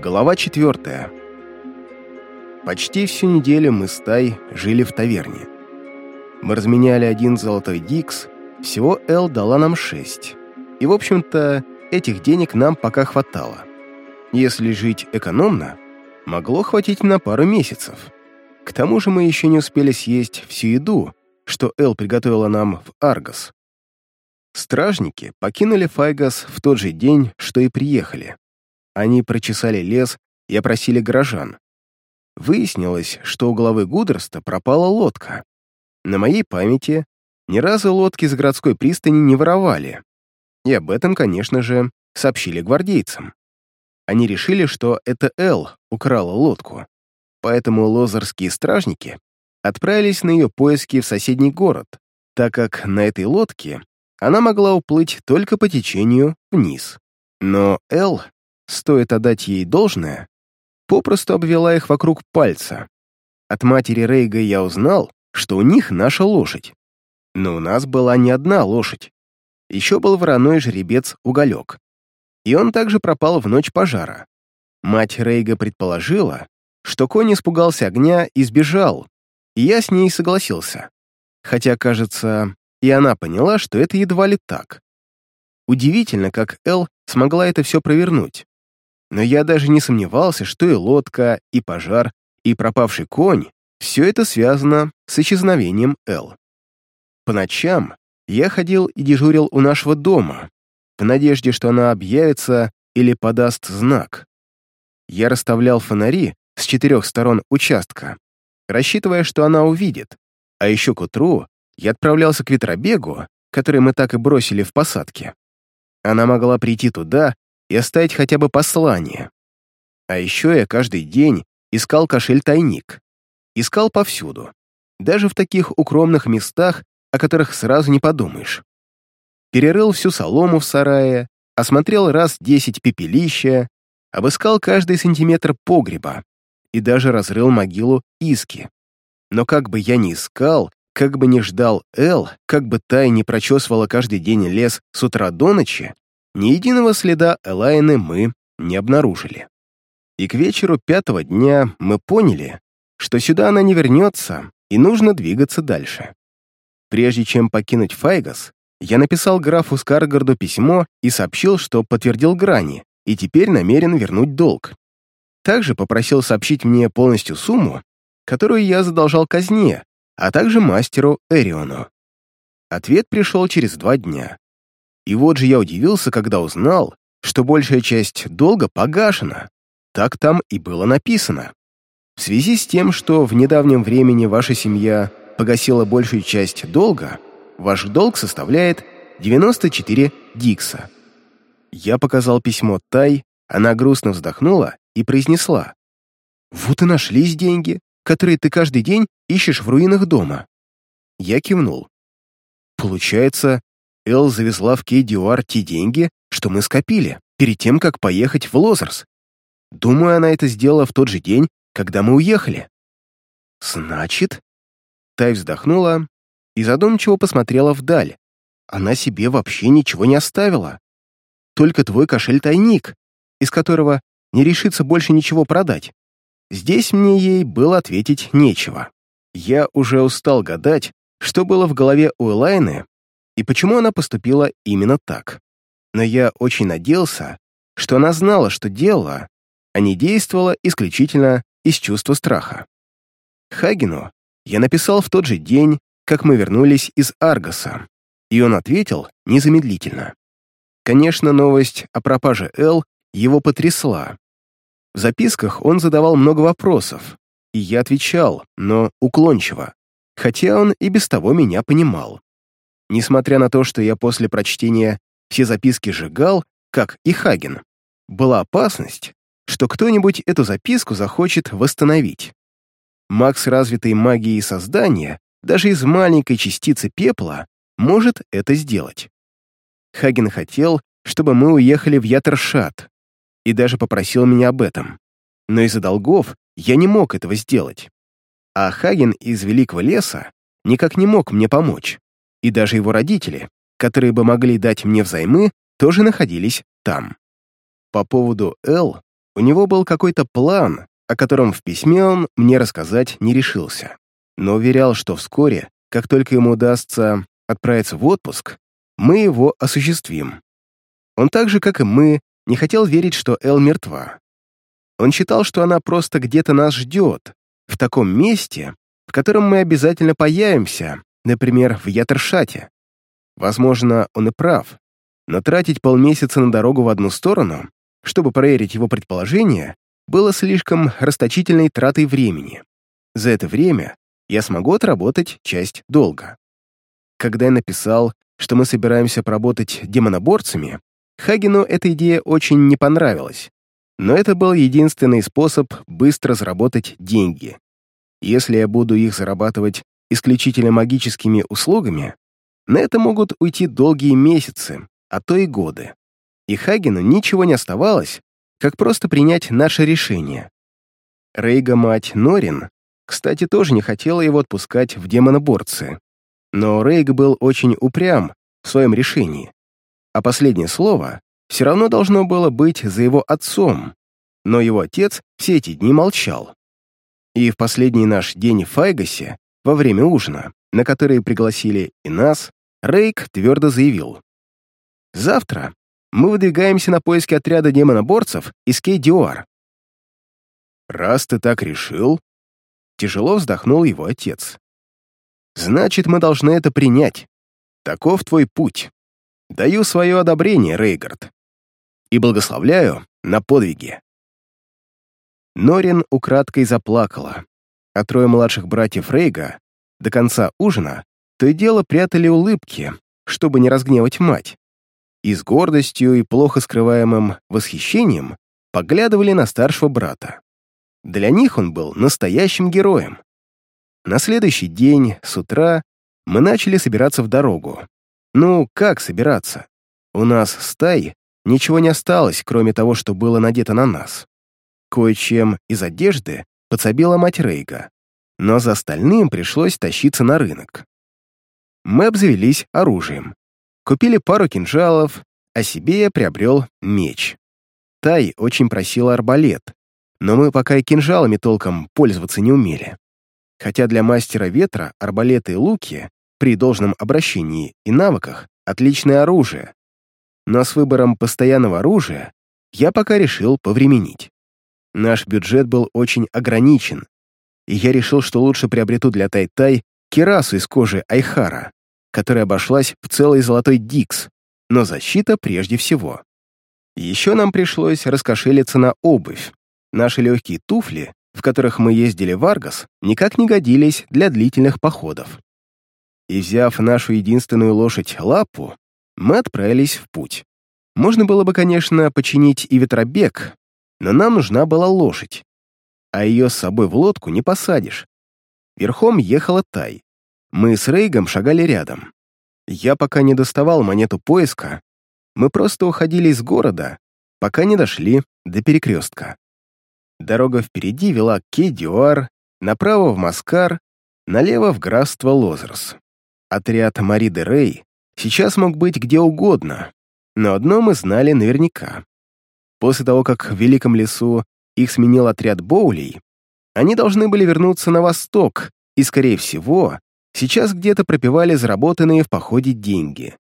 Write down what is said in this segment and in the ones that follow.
Глава четвертая. Почти всю неделю мы с Тай жили в таверне. Мы разменяли один золотой дикс, всего Эл дала нам шесть. И, в общем-то, этих денег нам пока хватало. Если жить экономно, могло хватить на пару месяцев. К тому же мы еще не успели съесть всю еду, что Эл приготовила нам в Аргос. Стражники покинули Файгас в тот же день, что и приехали. Они прочесали лес и опросили горожан. Выяснилось, что у главы Гудерста пропала лодка. На моей памяти ни разу лодки с городской пристани не воровали. И об этом, конечно же, сообщили гвардейцам. Они решили, что это Эл украла лодку. Поэтому лозерские стражники отправились на ее поиски в соседний город, так как на этой лодке она могла уплыть только по течению вниз. Но Эл стоит отдать ей должное, попросту обвела их вокруг пальца. От матери Рейга я узнал, что у них наша лошадь. Но у нас была не одна лошадь. Еще был вороной жеребец Уголек. И он также пропал в ночь пожара. Мать Рейга предположила, что конь испугался огня и сбежал, и я с ней согласился. Хотя, кажется, и она поняла, что это едва ли так. Удивительно, как Эл смогла это все провернуть но я даже не сомневался, что и лодка, и пожар, и пропавший конь — все это связано с исчезновением Эл. По ночам я ходил и дежурил у нашего дома, в надежде, что она объявится или подаст знак. Я расставлял фонари с четырех сторон участка, рассчитывая, что она увидит, а еще к утру я отправлялся к ветробегу, который мы так и бросили в посадке. Она могла прийти туда и оставить хотя бы послание. А еще я каждый день искал кошель-тайник. Искал повсюду, даже в таких укромных местах, о которых сразу не подумаешь. Перерыл всю солому в сарае, осмотрел раз десять пепелища, обыскал каждый сантиметр погреба и даже разрыл могилу Иски. Но как бы я ни искал, как бы ни ждал Эл, как бы та и не прочесывала каждый день лес с утра до ночи, ни единого следа Элайны мы не обнаружили. И к вечеру пятого дня мы поняли, что сюда она не вернется, и нужно двигаться дальше. Прежде чем покинуть Файгас, я написал графу Скаргарду письмо и сообщил, что подтвердил грани, и теперь намерен вернуть долг. Также попросил сообщить мне полностью сумму, которую я задолжал казне, а также мастеру Эриону. Ответ пришел через два дня. И вот же я удивился, когда узнал, что большая часть долга погашена. Так там и было написано. В связи с тем, что в недавнем времени ваша семья погасила большую часть долга, ваш долг составляет 94 дикса. Я показал письмо Тай, она грустно вздохнула и произнесла. «Вот и нашлись деньги, которые ты каждый день ищешь в руинах дома». Я кивнул. Получается, Эл завезла в Кейдюар те деньги, что мы скопили, перед тем, как поехать в Лозерс. Думаю, она это сделала в тот же день, когда мы уехали. Значит? Тай вздохнула и задумчиво посмотрела вдаль. Она себе вообще ничего не оставила. Только твой кошель-тайник, из которого не решится больше ничего продать. Здесь мне ей было ответить нечего. Я уже устал гадать, что было в голове у Элайны, и почему она поступила именно так. Но я очень надеялся, что она знала, что делала, а не действовала исключительно из чувства страха. Хагину я написал в тот же день, как мы вернулись из Аргоса, и он ответил незамедлительно. Конечно, новость о пропаже Эл его потрясла. В записках он задавал много вопросов, и я отвечал, но уклончиво, хотя он и без того меня понимал. Несмотря на то, что я после прочтения все записки сжигал, как и Хаген, была опасность, что кто-нибудь эту записку захочет восстановить. Макс развитой магией создания даже из маленькой частицы пепла может это сделать. Хаген хотел, чтобы мы уехали в Ятершат, и даже попросил меня об этом. Но из-за долгов я не мог этого сделать. А Хаген из Великого леса никак не мог мне помочь и даже его родители, которые бы могли дать мне взаймы, тоже находились там. По поводу Эл У него был какой-то план, о котором в письме он мне рассказать не решился, но уверял, что вскоре, как только ему удастся отправиться в отпуск, мы его осуществим. Он так же, как и мы, не хотел верить, что Эл мертва. Он считал, что она просто где-то нас ждет, в таком месте, в котором мы обязательно появимся, например, в Ятершате. Возможно, он и прав, но тратить полмесяца на дорогу в одну сторону, чтобы проверить его предположение, было слишком расточительной тратой времени. За это время я смогу отработать часть долга. Когда я написал, что мы собираемся поработать демоноборцами, Хагену эта идея очень не понравилась, но это был единственный способ быстро заработать деньги. Если я буду их зарабатывать исключительно магическими услугами, на это могут уйти долгие месяцы, а то и годы. И Хагену ничего не оставалось, как просто принять наше решение. Рейга мать Норин, кстати, тоже не хотела его отпускать в демоноборцы. Но Рейг был очень упрям в своем решении. А последнее слово все равно должно было быть за его отцом, но его отец все эти дни молчал. И в последний наш день в Файгасе, во время ужина, на который пригласили и нас, Рейк твердо заявил. «Завтра мы выдвигаемся на поиски отряда демоноборцев из Кей-Диуар». «Раз ты так решил...» Тяжело вздохнул его отец. «Значит, мы должны это принять. Таков твой путь. Даю свое одобрение, Рейгард. И благословляю на подвиги». Норин украдкой заплакала, а трое младших братьев Рейга до конца ужина то и дело прятали улыбки, чтобы не разгневать мать, и с гордостью и плохо скрываемым восхищением поглядывали на старшего брата. Для них он был настоящим героем. На следующий день, с утра, мы начали собираться в дорогу. Ну, как собираться? У нас стай ничего не осталось, кроме того, что было надето на нас. Кое-чем из одежды подсобила мать Рейга, но за остальным пришлось тащиться на рынок. Мы обзавелись оружием. Купили пару кинжалов, а себе я приобрел меч. Тай очень просила арбалет, но мы пока и кинжалами толком пользоваться не умели. Хотя для мастера ветра арбалеты и луки при должном обращении и навыках отличное оружие. Но с выбором постоянного оружия я пока решил повременить. Наш бюджет был очень ограничен, и я решил, что лучше приобрету для Тай-Тай кирасу из кожи Айхара, которая обошлась в целый золотой дикс, но защита прежде всего. Еще нам пришлось раскошелиться на обувь. Наши легкие туфли, в которых мы ездили в Аргас, никак не годились для длительных походов. И взяв нашу единственную лошадь Лапу, мы отправились в путь. Можно было бы, конечно, починить и ветробег, но нам нужна была лошадь, а ее с собой в лодку не посадишь. Верхом ехала Тай. Мы с Рейгом шагали рядом. Я пока не доставал монету поиска, мы просто уходили из города, пока не дошли до перекрестка. Дорога впереди вела к Кей-Дюар, направо в Маскар, налево в графство Лозерс. Отряд Мари де Рей сейчас мог быть где угодно, но одно мы знали наверняка. После того, как в Великом лесу их сменил отряд Боулей, они должны были вернуться на восток и, скорее всего, сейчас где-то пропивали заработанные в походе деньги.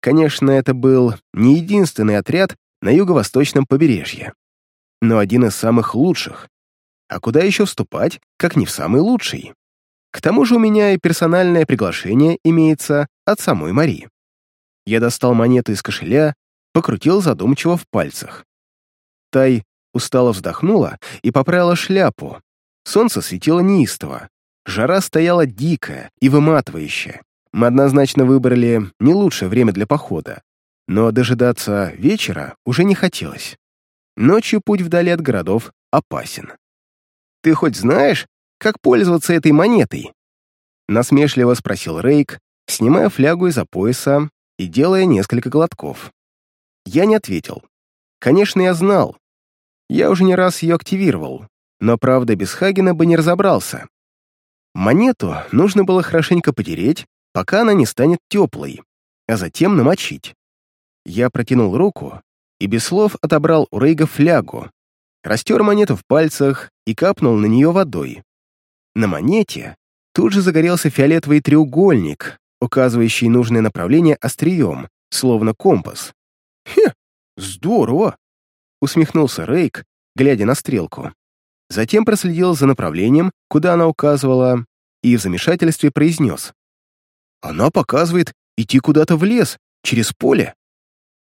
Конечно, это был не единственный отряд на юго-восточном побережье, но один из самых лучших. А куда еще вступать, как не в самый лучший? К тому же у меня и персональное приглашение имеется от самой Мари. Я достал монету из кошеля, покрутил задумчиво в пальцах. Тай устало вздохнула и поправила шляпу. Солнце светило неистово. Жара стояла дикая и выматывающая. Мы однозначно выбрали не лучшее время для похода, но дожидаться вечера уже не хотелось. Ночью путь вдали от городов опасен. «Ты хоть знаешь, как пользоваться этой монетой?» Насмешливо спросил Рейк, снимая флягу из-за пояса и делая несколько глотков. Я не ответил. Конечно, я знал. Я уже не раз ее активировал, но, правда, без Хагена бы не разобрался. Монету нужно было хорошенько потереть, пока она не станет теплой, а затем намочить. Я протянул руку и без слов отобрал у Рейга флягу, растер монету в пальцах и капнул на нее водой. На монете тут же загорелся фиолетовый треугольник, указывающий нужное направление острием, словно компас. «Хе, здорово!» — усмехнулся Рейк, глядя на стрелку. Затем проследил за направлением, куда она указывала, и в замешательстве произнес. «Она показывает идти куда-то в лес, через поле».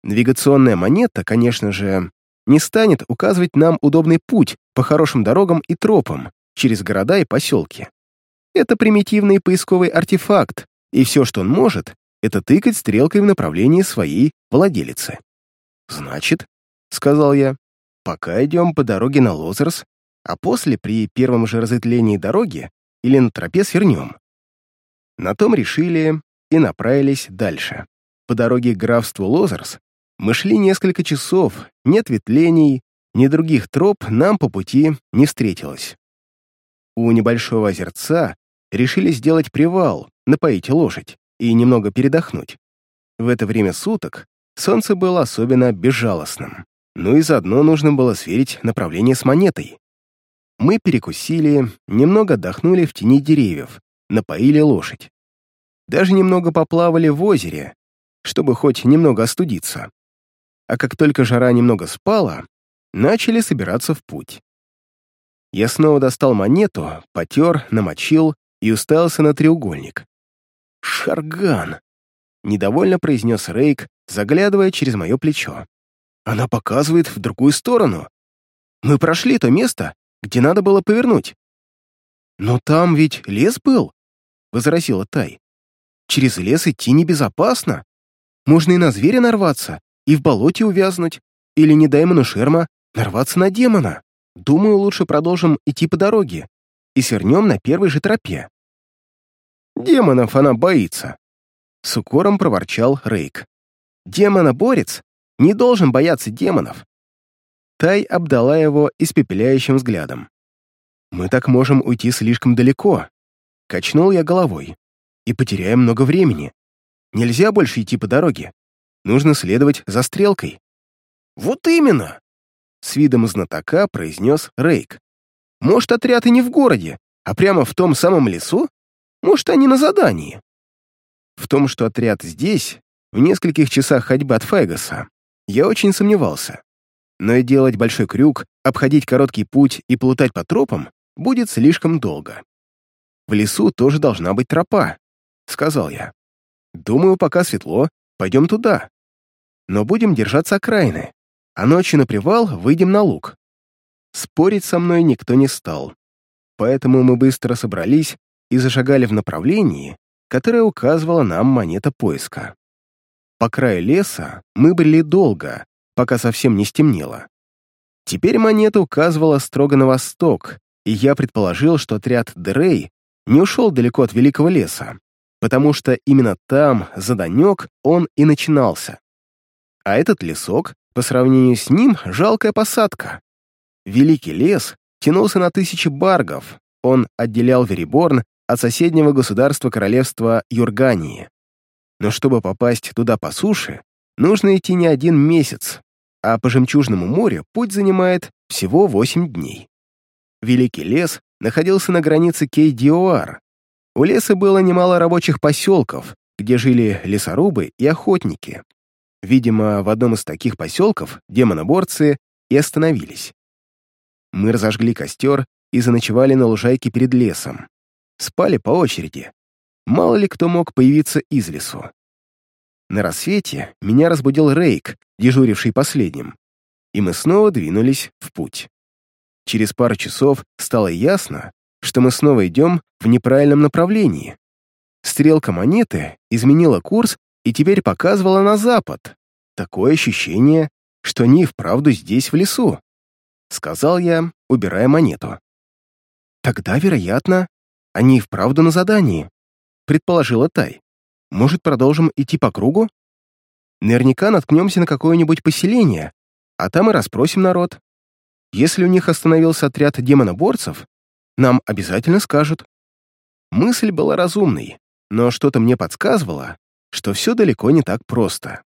Навигационная монета, конечно же, не станет указывать нам удобный путь по хорошим дорогам и тропам через города и поселки. Это примитивный поисковый артефакт, и все, что он может, это тыкать стрелкой в направлении своей владелицы. «Значит», — сказал я, — «пока идем по дороге на Лозерс, а после, при первом же разветвлении дороги, или на тропе свернем». На том решили и направились дальше. По дороге к графству Лозерс мы шли несколько часов, нет ветвлений, ни других троп нам по пути не встретилось. У небольшого озерца решили сделать привал, напоить лошадь и немного передохнуть. В это время суток солнце было особенно безжалостным, ну и заодно нужно было сверить направление с монетой. Мы перекусили, немного отдохнули в тени деревьев, напоили лошадь. Даже немного поплавали в озере, чтобы хоть немного остудиться а как только жара немного спала, начали собираться в путь. Я снова достал монету, потер, намочил и уставился на треугольник. «Шарган!» — недовольно произнес Рейк, заглядывая через мое плечо. «Она показывает в другую сторону. Мы прошли то место, где надо было повернуть». «Но там ведь лес был», — возразила Тай. «Через лес идти небезопасно. Можно и на зверя нарваться, и в болоте увязнуть, или, не дай Шерма, нарваться на демона. Думаю, лучше продолжим идти по дороге и свернем на первой же тропе. Демонов она боится. С укором проворчал Рейк. Демона-борец не должен бояться демонов. Тай обдала его испепеляющим взглядом. «Мы так можем уйти слишком далеко», — качнул я головой, «и потеряем много времени. Нельзя больше идти по дороге. Нужно следовать за стрелкой. «Вот именно!» — с видом знатока произнес Рейк. «Может, отряд и не в городе, а прямо в том самом лесу? Может, они на задании?» В том, что отряд здесь, в нескольких часах ходьбы от Файгаса, я очень сомневался. Но и делать большой крюк, обходить короткий путь и плутать по тропам будет слишком долго. «В лесу тоже должна быть тропа», — сказал я. «Думаю, пока светло, пойдем туда но будем держаться окраины, а ночью на привал выйдем на луг. Спорить со мной никто не стал, поэтому мы быстро собрались и зашагали в направлении, которое указывала нам монета поиска. По краю леса мы брели долго, пока совсем не стемнело. Теперь монета указывала строго на восток, и я предположил, что отряд Дрей не ушел далеко от Великого леса, потому что именно там, за Данек, он и начинался. А этот лесок, по сравнению с ним, жалкая посадка. Великий лес тянулся на тысячи баргов, он отделял Вериборн от соседнего государства королевства Юргании. Но чтобы попасть туда по суше, нужно идти не один месяц, а по Жемчужному морю путь занимает всего восемь дней. Великий лес находился на границе Кей-Диоар. У леса было немало рабочих поселков, где жили лесорубы и охотники. Видимо, в одном из таких поселков демоноборцы и остановились. Мы разожгли костер и заночевали на лужайке перед лесом. Спали по очереди. Мало ли кто мог появиться из лесу. На рассвете меня разбудил Рейк, дежуривший последним, и мы снова двинулись в путь. Через пару часов стало ясно, что мы снова идем в неправильном направлении. Стрелка монеты изменила курс и теперь показывала на запад. Такое ощущение, что они вправду здесь, в лесу», — сказал я, убирая монету. «Тогда, вероятно, они вправду на задании», — предположила Тай. «Может, продолжим идти по кругу? Наверняка наткнемся на какое-нибудь поселение, а там и расспросим народ. Если у них остановился отряд демоноборцев, нам обязательно скажут». Мысль была разумной, но что-то мне подсказывало, что все далеко не так просто.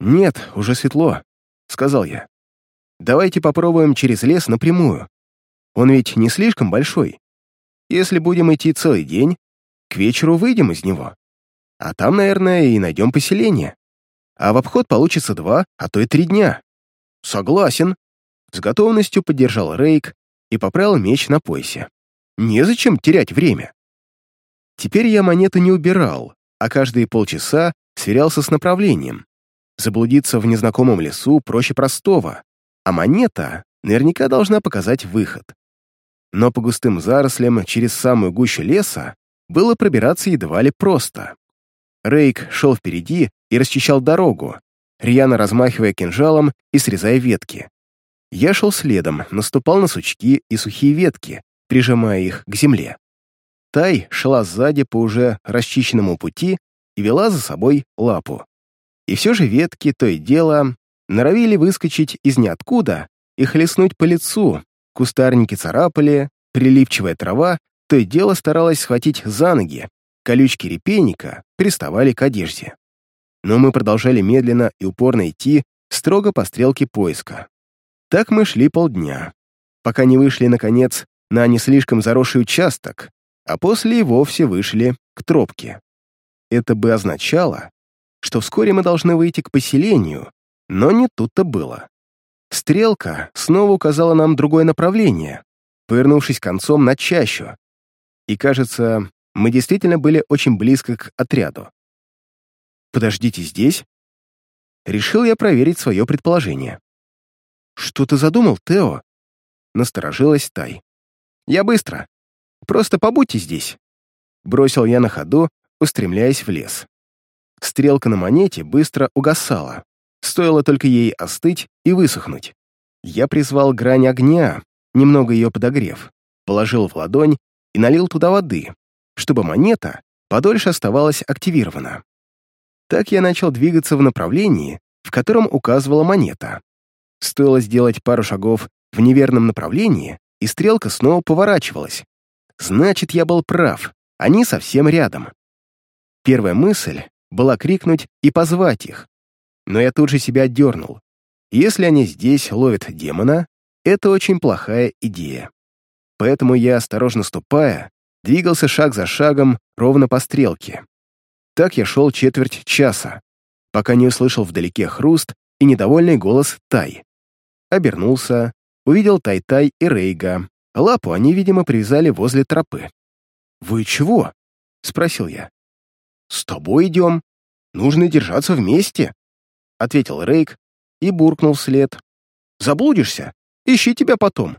«Нет, уже светло», — сказал я. Давайте попробуем через лес напрямую. Он ведь не слишком большой. Если будем идти целый день, к вечеру выйдем из него. А там, наверное, и найдем поселение. А в обход получится два, а то и три дня. Согласен. С готовностью поддержал Рейк и поправил меч на поясе. Незачем терять время. Теперь я монету не убирал, а каждые полчаса сверялся с направлением. Заблудиться в незнакомом лесу проще простого, а монета наверняка должна показать выход. Но по густым зарослям через самую гущу леса было пробираться едва ли просто. Рейк шел впереди и расчищал дорогу, рьяно размахивая кинжалом и срезая ветки. Я шел следом, наступал на сучки и сухие ветки, прижимая их к земле. Тай шла сзади по уже расчищенному пути и вела за собой лапу. И все же ветки, то и дело, норовили выскочить из ниоткуда и хлестнуть по лицу, кустарники царапали, прилипчивая трава то и дело старалась схватить за ноги, колючки репейника приставали к одежде. Но мы продолжали медленно и упорно идти строго по стрелке поиска. Так мы шли полдня, пока не вышли, наконец, на не слишком заросший участок, а после и вовсе вышли к тропке. Это бы означало, что вскоре мы должны выйти к поселению, но не тут-то было. Стрелка снова указала нам другое направление, повернувшись концом на чащу. И, кажется, мы действительно были очень близко к отряду. «Подождите здесь?» Решил я проверить свое предположение. «Что ты задумал, Тео?» Насторожилась Тай. «Я быстро. Просто побудьте здесь». Бросил я на ходу, устремляясь в лес. Стрелка на монете быстро угасала. Стоило только ей остыть и высохнуть. Я призвал грань огня, немного ее подогрев, положил в ладонь и налил туда воды, чтобы монета подольше оставалась активирована. Так я начал двигаться в направлении, в котором указывала монета. Стоило сделать пару шагов в неверном направлении, и стрелка снова поворачивалась. Значит, я был прав, они совсем рядом. Первая мысль была крикнуть и позвать их. Но я тут же себя отдернул. Если они здесь ловят демона, это очень плохая идея. Поэтому я, осторожно ступая, двигался шаг за шагом ровно по стрелке. Так я шел четверть часа, пока не услышал вдалеке хруст и недовольный голос Тай. Обернулся, увидел Тай-Тай и Рейга. Лапу они, видимо, привязали возле тропы. «Вы чего?» — спросил я. «С тобой идем. Нужно держаться вместе», — ответил Рейк и буркнул вслед. «Заблудишься? Ищи тебя потом».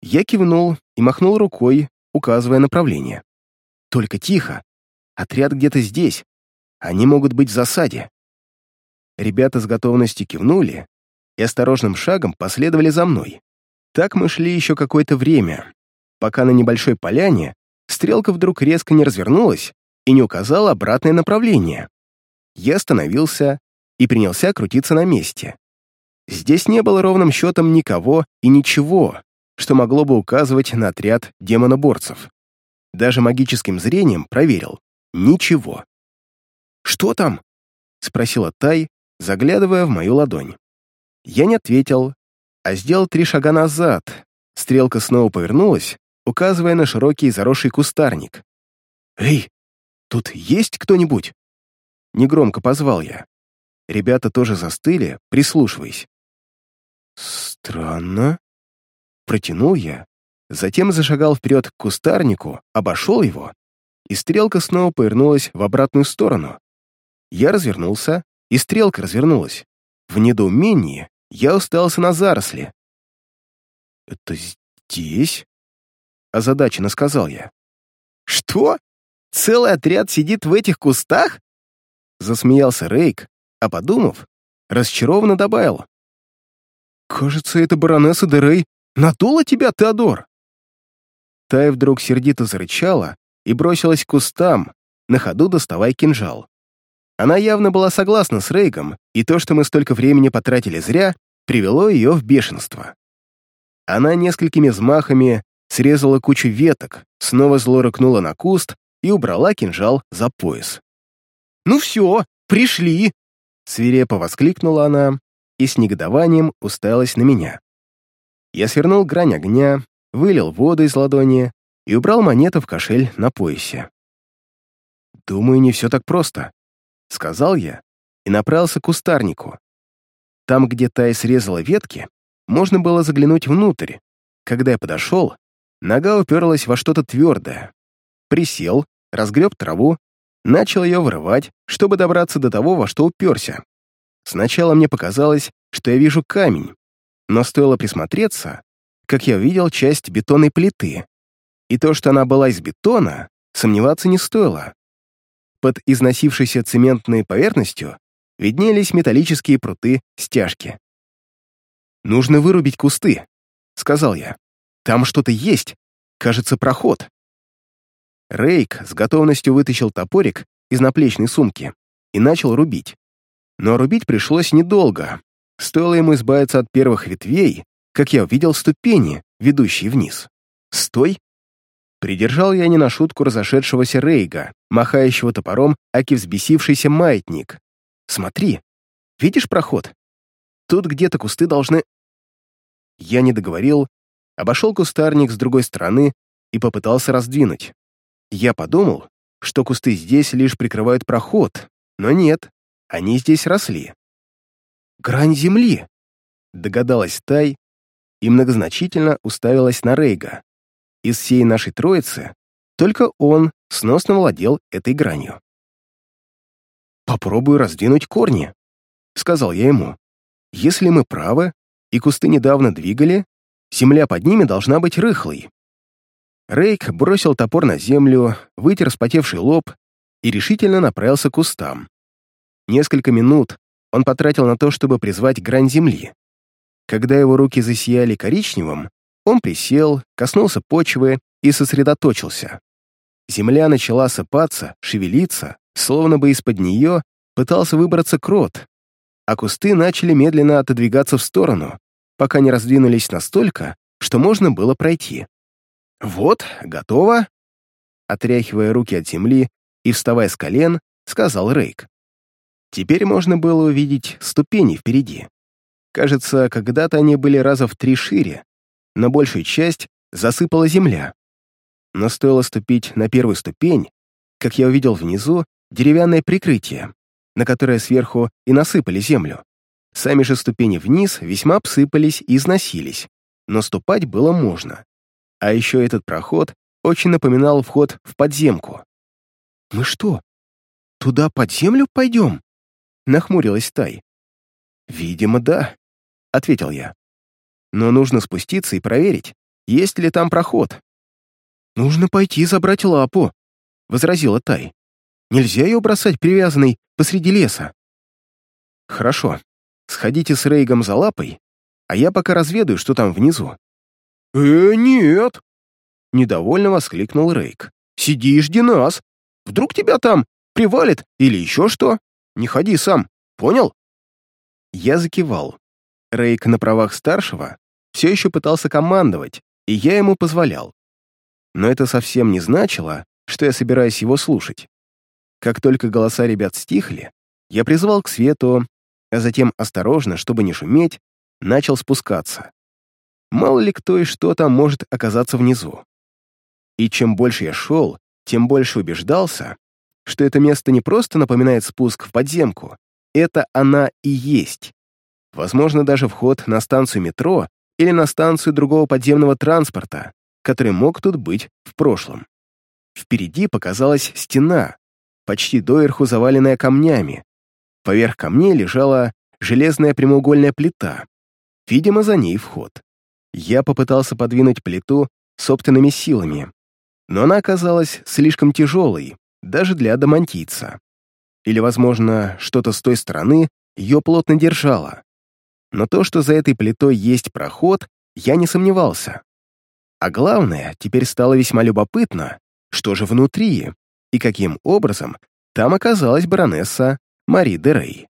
Я кивнул и махнул рукой, указывая направление. «Только тихо. Отряд где-то здесь. Они могут быть в засаде». Ребята с готовностью кивнули и осторожным шагом последовали за мной. Так мы шли еще какое-то время, пока на небольшой поляне стрелка вдруг резко не развернулась и не указала обратное направление. Я остановился и принялся крутиться на месте. Здесь не было ровным счетом никого и ничего, что могло бы указывать на отряд демоноборцев. Даже магическим зрением проверил. Ничего. «Что там?» — спросила Тай, заглядывая в мою ладонь. Я не ответил, а сделал три шага назад. Стрелка снова повернулась, указывая на широкий заросший кустарник. «Эй, тут есть кто-нибудь?» Негромко позвал я. Ребята тоже застыли, прислушиваясь. «Странно», — протянул я, затем зашагал вперед к кустарнику, обошел его, и стрелка снова повернулась в обратную сторону. Я развернулся, и стрелка развернулась. В недоумении я устался на заросли. «Это здесь?» — озадаченно сказал я. «Что? Целый отряд сидит в этих кустах?» Засмеялся Рейк, а подумав, расчарованно добавил. «Кажется, эта баронесса Дерей надула тебя, Теодор!» Тая вдруг сердито зарычала и бросилась к кустам, на ходу доставая кинжал. Она явно была согласна с Рейгом, и то, что мы столько времени потратили зря, привело ее в бешенство. Она несколькими взмахами срезала кучу веток, снова зло рыкнула на куст и убрала кинжал за пояс. «Ну все, пришли!» Свирепо воскликнула она и с негодованием уставилась на меня. Я свернул грань огня, вылил воду из ладони и убрал монету в кошель на поясе. «Думаю, не все так просто», — сказал я и направился к кустарнику. Там, где Тай срезала ветки, можно было заглянуть внутрь. Когда я подошел, нога уперлась во что-то твердое. Присел, разгреб траву, начал ее вырывать, чтобы добраться до того, во что уперся. Сначала мне показалось, что я вижу камень, но стоило присмотреться, как я увидел часть бетонной плиты. И то, что она была из бетона, сомневаться не стоило. Под износившейся цементной поверхностью виднелись металлические пруты стяжки. «Нужно вырубить кусты», — сказал я. «Там что-то есть. Кажется, проход». Рейк с готовностью вытащил топорик из наплечной сумки и начал рубить. Но рубить пришлось недолго. Стоило ему избавиться от первых ветвей, как я увидел ступени, ведущие вниз. «Стой!» Придержал я не на шутку разошедшегося Рейга, махающего топором, аки взбесившийся маятник. «Смотри! Видишь проход? Тут где-то кусты должны...» Я не договорил, обошел кустарник с другой стороны и попытался раздвинуть. Я подумал, что кусты здесь лишь прикрывают проход, но нет, они здесь росли. «Грань земли!» — догадалась Тай и многозначительно уставилась на Рейга. Из всей нашей троицы только он сносно владел этой гранью. «Попробую раздвинуть корни», — сказал я ему. «Если мы правы, и кусты недавно двигали, земля под ними должна быть рыхлой». Рейк бросил топор на землю, вытер спотевший лоб и решительно направился к кустам. Несколько минут он потратил на то, чтобы призвать грань земли. Когда его руки засияли коричневым, он присел, коснулся почвы и сосредоточился. Земля начала осыпаться, шевелиться, словно бы из-под нее пытался выбраться крот, а кусты начали медленно отодвигаться в сторону, пока не раздвинулись настолько, что можно было пройти. «Вот, готово!» Отряхивая руки от земли и вставая с колен, сказал Рейк. Теперь можно было увидеть ступени впереди. Кажется, когда-то они были раза в три шире, но большую часть засыпала земля. Но стоило ступить на первую ступень, как я увидел внизу деревянное прикрытие, на которое сверху и насыпали землю. Сами же ступени вниз весьма обсыпались и износились, но ступать было можно. А еще этот проход очень напоминал вход в подземку. «Мы что, туда под землю пойдем?» Нахмурилась Тай. «Видимо, да», — ответил я. «Но нужно спуститься и проверить, есть ли там проход». «Нужно пойти забрать лапу», — возразила Тай. «Нельзя ее бросать привязанной посреди леса». «Хорошо, сходите с Рейгом за лапой, а я пока разведаю, что там внизу». «Э, нет!» — недовольно воскликнул Рейк. «Сиди и жди нас. Вдруг тебя там привалит или еще что?» Не ходи сам, понял?» Я закивал. Рейк на правах старшего все еще пытался командовать, и я ему позволял. Но это совсем не значило, что я собираюсь его слушать. Как только голоса ребят стихли, я призвал к свету, а затем осторожно, чтобы не шуметь, начал спускаться. Мало ли кто и что там может оказаться внизу. И чем больше я шел, тем больше убеждался, что это место не просто напоминает спуск в подземку, это она и есть. Возможно, даже вход на станцию метро или на станцию другого подземного транспорта, который мог тут быть в прошлом. Впереди показалась стена, почти доверху заваленная камнями. Поверх камней лежала железная прямоугольная плита. Видимо, за ней вход. Я попытался подвинуть плиту собственными силами, но она оказалась слишком тяжелой, даже для адамантийца. Или, возможно, что-то с той стороны ее плотно держало. Но то, что за этой плитой есть проход, я не сомневался. А главное, теперь стало весьма любопытно, что же внутри и каким образом там оказалась баронесса Мари де Рей.